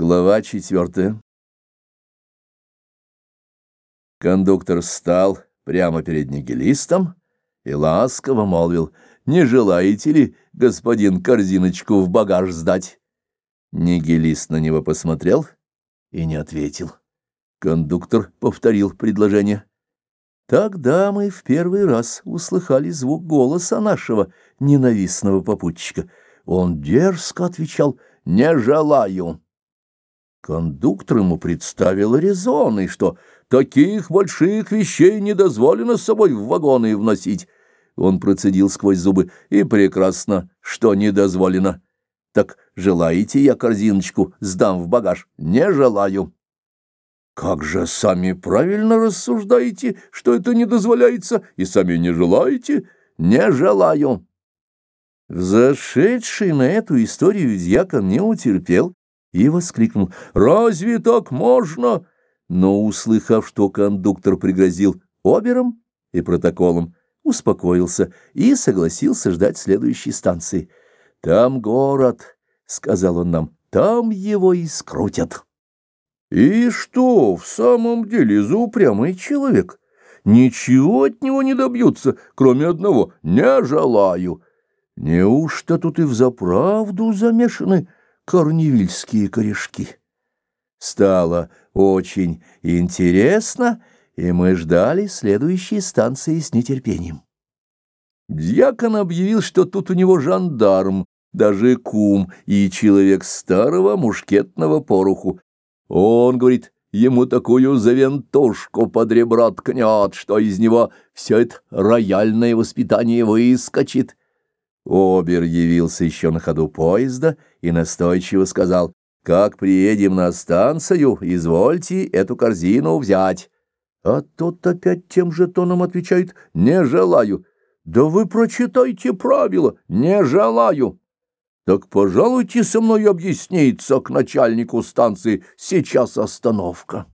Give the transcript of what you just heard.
Глава четвертая. Кондуктор встал прямо перед нигилистом и ласково молвил, «Не желаете ли, господин, корзиночку в багаж сдать?» Нигилист на него посмотрел и не ответил. Кондуктор повторил предложение. Тогда мы в первый раз услыхали звук голоса нашего ненавистного попутчика. Он дерзко отвечал «Не желаю». Кондуктор ему представил резоны, что таких больших вещей не дозволено с собой в вагоны вносить. Он процедил сквозь зубы, и прекрасно, что не дозволено. Так желаете, я корзиночку сдам в багаж? Не желаю. Как же сами правильно рассуждаете, что это не дозволяется, и сами не желаете? Не желаю. Взошедший на эту историю дьякон не утерпел и воскликнул «Разве так можно?» Но, услыхав, что кондуктор пригрозил обером и протоколом, успокоился и согласился ждать следующей станции. «Там город», — сказал он нам, — «там его и скрутят». «И что, в самом деле, за упрямый человек? Ничего от него не добьются, кроме одного «не желаю». Неужто тут и взаправду замешаны корневильские корешки. Стало очень интересно, и мы ждали следующей станции с нетерпением. Дьякон объявил, что тут у него жандарм, даже кум и человек старого мушкетного пороху. Он, говорит, ему такую завентушку под ребро ткнет, что из него все это рояльное воспитание выскочит. Обер явился еще на ходу поезда и настойчиво сказал, «Как приедем на станцию, извольте эту корзину взять». А тот опять тем же тоном отвечает, «Не желаю». «Да вы прочитайте правила, не желаю». «Так пожалуйте со мной объясниться к начальнику станции, сейчас остановка».